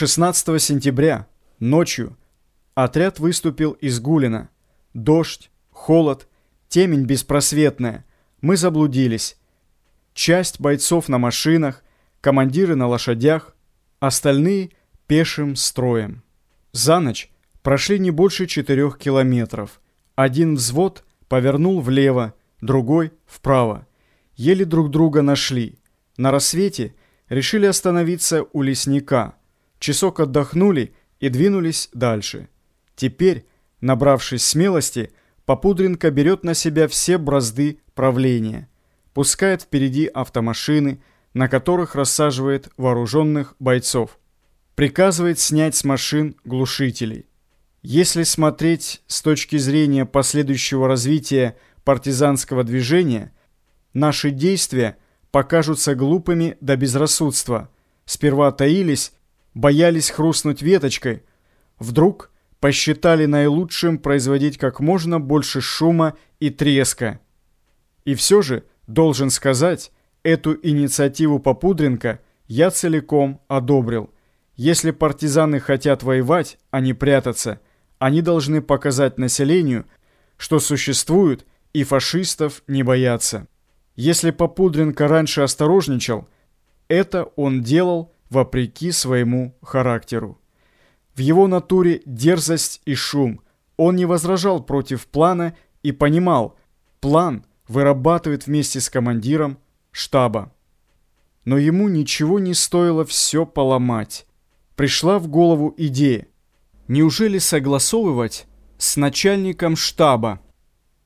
16 сентября, ночью, отряд выступил из Гулина. Дождь, холод, темень беспросветная. Мы заблудились. Часть бойцов на машинах, командиры на лошадях, остальные пешим строем. За ночь прошли не больше четырех километров. Один взвод повернул влево, другой вправо. Еле друг друга нашли. На рассвете решили остановиться у лесника – часок отдохнули и двинулись дальше. Теперь, набравшись смелости, Попудренко берет на себя все бразды правления, пускает впереди автомашины, на которых рассаживает вооруженных бойцов, приказывает снять с машин глушителей. Если смотреть с точки зрения последующего развития партизанского движения, наши действия покажутся глупыми до безрассудства. Сперва таились, боялись хрустнуть веточкой, вдруг посчитали наилучшим производить как можно больше шума и треска. И все же, должен сказать, эту инициативу Попудренко я целиком одобрил. Если партизаны хотят воевать, а не прятаться, они должны показать населению, что существуют и фашистов не боятся. Если Попудренко раньше осторожничал, это он делал вопреки своему характеру. В его натуре дерзость и шум. Он не возражал против плана и понимал, план вырабатывает вместе с командиром штаба. Но ему ничего не стоило все поломать. Пришла в голову идея. Неужели согласовывать с начальником штаба?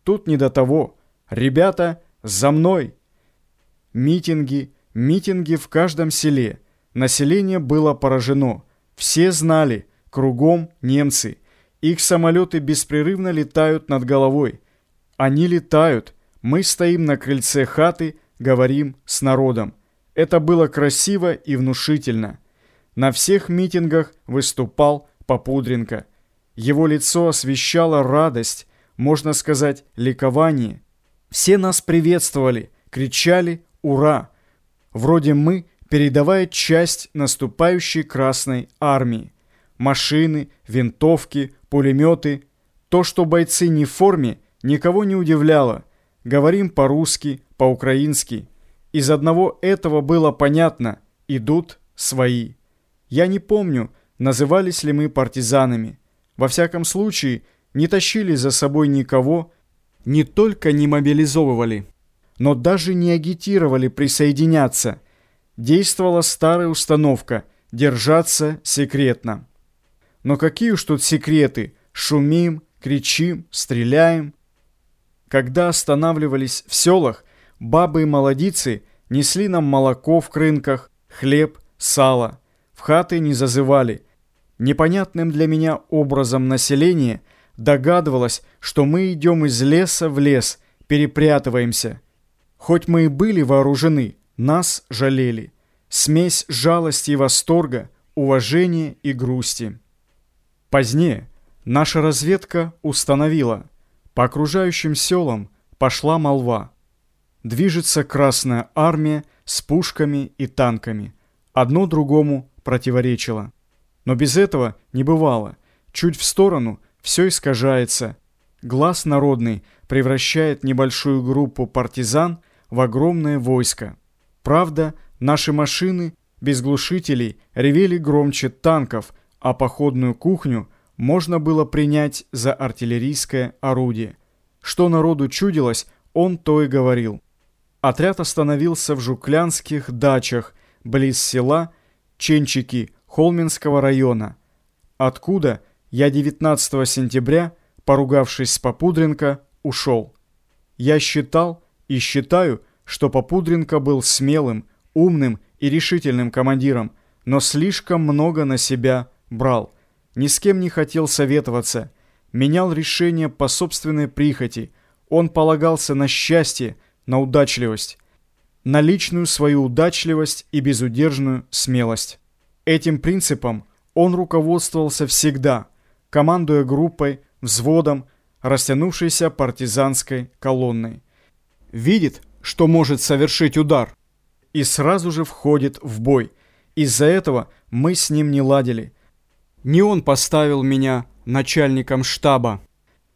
Тут не до того. Ребята, за мной! Митинги, митинги в каждом селе – Население было поражено. Все знали, кругом немцы. Их самолеты беспрерывно летают над головой. Они летают. Мы стоим на крыльце хаты, говорим с народом. Это было красиво и внушительно. На всех митингах выступал Попудренко. Его лицо освещало радость, можно сказать, ликование. Все нас приветствовали, кричали «Ура!». Вроде мы передавая часть наступающей Красной Армии. Машины, винтовки, пулеметы. То, что бойцы не в форме, никого не удивляло. Говорим по-русски, по-украински. Из одного этого было понятно – идут свои. Я не помню, назывались ли мы партизанами. Во всяком случае, не тащили за собой никого, не только не мобилизовывали, но даже не агитировали присоединяться – действовала старая установка «держаться секретно». Но какие уж тут секреты, шумим, кричим, стреляем. Когда останавливались в селах, бабы и молодицы несли нам молоко в крынках, хлеб, сало. В хаты не зазывали. Непонятным для меня образом населения догадывалось, что мы идем из леса в лес, перепрятываемся. Хоть мы и были вооружены, нас жалели. Смесь жалости и восторга, уважения и грусти. Позднее наша разведка установила, по окружающим селам пошла молва. Движется Красная Армия с пушками и танками. Одно другому противоречило. Но без этого не бывало. Чуть в сторону все искажается. Глаз народный превращает небольшую группу партизан в огромное войско. Правда, наши машины без глушителей ревели громче танков, а походную кухню можно было принять за артиллерийское орудие. Что народу чудилось, он то и говорил. Отряд остановился в жуклянских дачах, близ села Ченчики Холминского района, откуда я 19 сентября, поругавшись с Попудренко, ушел. Я считал и считаю, что Попудренко был смелым, умным и решительным командиром, но слишком много на себя брал. Ни с кем не хотел советоваться, менял решения по собственной прихоти. Он полагался на счастье, на удачливость, на личную свою удачливость и безудержную смелость. Этим принципом он руководствовался всегда, командуя группой, взводом, растянувшейся партизанской колонной. Видит, что может совершить удар, и сразу же входит в бой. Из-за этого мы с ним не ладили. Не он поставил меня начальником штаба.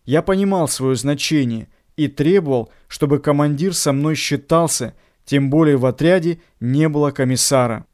Я понимал свое значение и требовал, чтобы командир со мной считался, тем более в отряде не было комиссара.